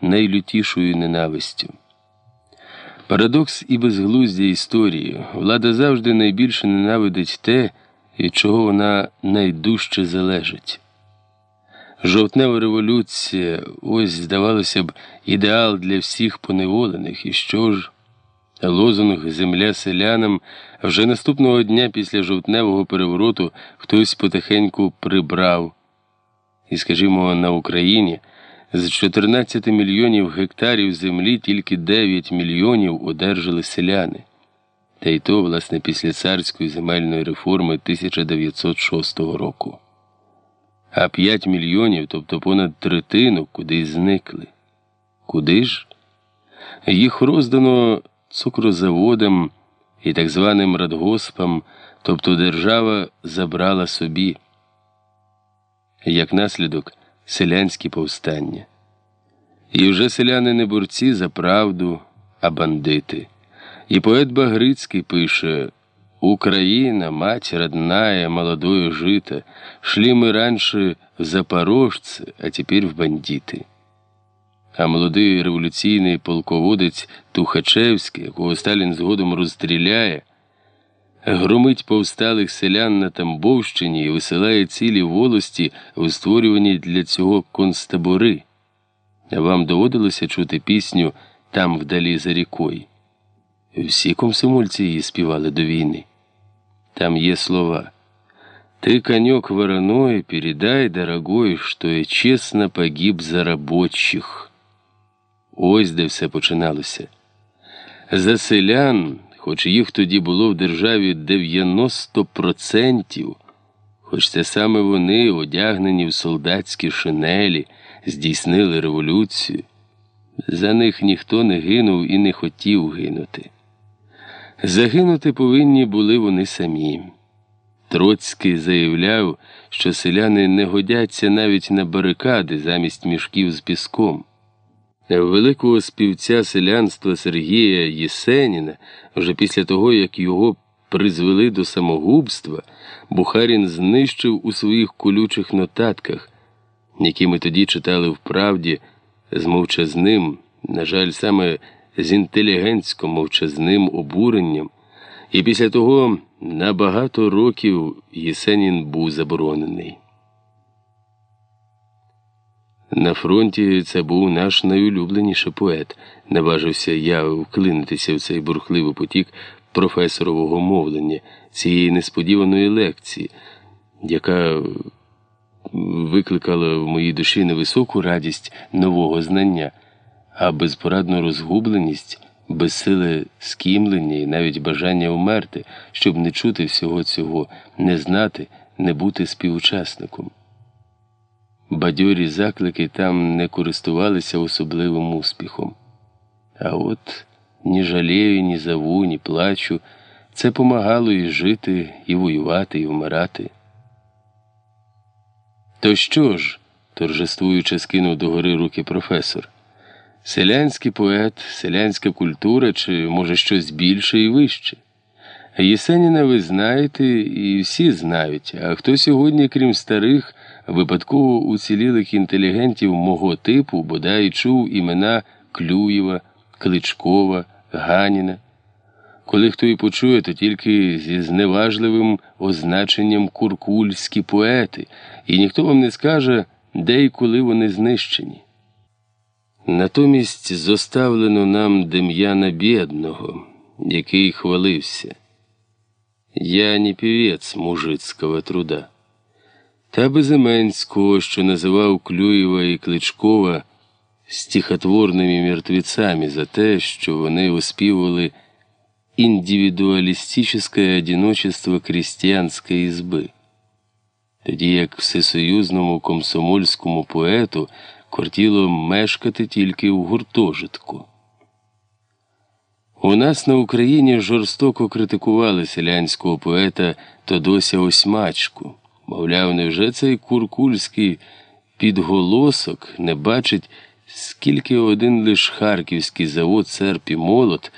найлютішою ненавистю. Парадокс і безглуздя історії влада завжди найбільше ненавидить те, від чого вона найдужче залежить. Жовтнева революція ось, здавалося б, ідеал для всіх поневолених, і що ж, лозунг земля селянам вже наступного дня після жовтневого перевороту хтось потихеньку прибрав. І, скажімо, на Україні з 14 мільйонів гектарів землі тільки 9 мільйонів одержали селяни. Та й то, власне, після царської земельної реформи 1906 року. А 5 мільйонів, тобто понад третину, кудись зникли. Куди ж? Їх роздано цукрозаводам і так званим радгоспам, тобто держава забрала собі. Як наслідок селянські повстання. І вже селяни не борці за правду, а бандити. І поет Багрицький пише Україна, мать родная, молодое жито, шли мы раньше в запорожцы, а теперь в бандити. А молодий революційний полководець Тухачевський, якого Сталін згодом розстріляє, громить повсталих селян на Тамбовщині і висилає цілі волості у створюванні для цього концтабори. Вам доводилося чути пісню там вдалі за рікою? Всі комсомольці її співали до війни. Там є слова. Ты, конек вороной, передай, дорогой, что я чесно погиб за рабочих. Ось де все починалося. За селян, хоч їх тоді було в державі 90%, хоч це саме вони, одягнені в солдатські шинелі, здійснили революцію, за них ніхто не гинув і не хотів гинути. Загинути повинні були вони самі. Троцький заявляв, що селяни не годяться навіть на барикади замість мішків з піском. Великого співця селянства Сергія Єсеніна, вже після того, як його призвели до самогубства, Бухарін знищив у своїх колючих нотатках, які ми тоді читали в правді з мовчазним, на жаль, саме з інтелігентсько мовчазним обуренням, і після того на багато років Єсенін був заборонений. На фронті це був наш найулюбленіший поет, наважився я вклинитися в цей бурхливий потік професорового мовлення, цієї несподіваної лекції, яка викликала в моїй душі невисоку радість нового знання, а безпорадну розгубленість, безсиле скімлення і навіть бажання вмерти, щоб не чути всього цього, не знати, не бути співучасником. Бадьорі заклики там не користувалися особливим успіхом. А от ні жалею, ні зову, ні плачу, це помагало і жити, і воювати, і вмирати. То що ж? торжествуючи, скинув догори руки професор. Селянський поет, селянська культура чи, може, щось більше і вище. Єсеніна ви знаєте і всі знають, а хто сьогодні, крім старих, випадково уцілілих інтелігентів мого типу, бодай чув імена Клюєва, Кличкова, Ганіна. Коли хто і почує, то тільки зі зневажливим означенням куркульські поети, і ніхто вам не скаже, де і коли вони знищені. Натомість зоставлено нам Дем'яна Бєдного, який хвалився. Я не півець мужицького труда. Та Безименського, що називав Клюєва і Кличкова стихотворними мертвецами за те, що вони оспівували індивідуалістичне одиночество крістіянської ізби. Тоді як всесоюзному комсомольському поету кортіло мешкати тільки в гуртожитку. У нас на Україні жорстоко критикували селянського поета Тодося Осьмачку. Мовляв, невже цей куркульський підголосок не бачить, скільки один лиш харківський завод серп і молот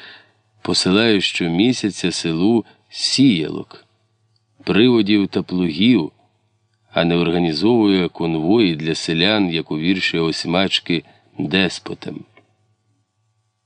посилає щомісяця селу сіялок, приводів та плугів, а не організовує конвої для селян, як у вірші Осьмачки деспотам.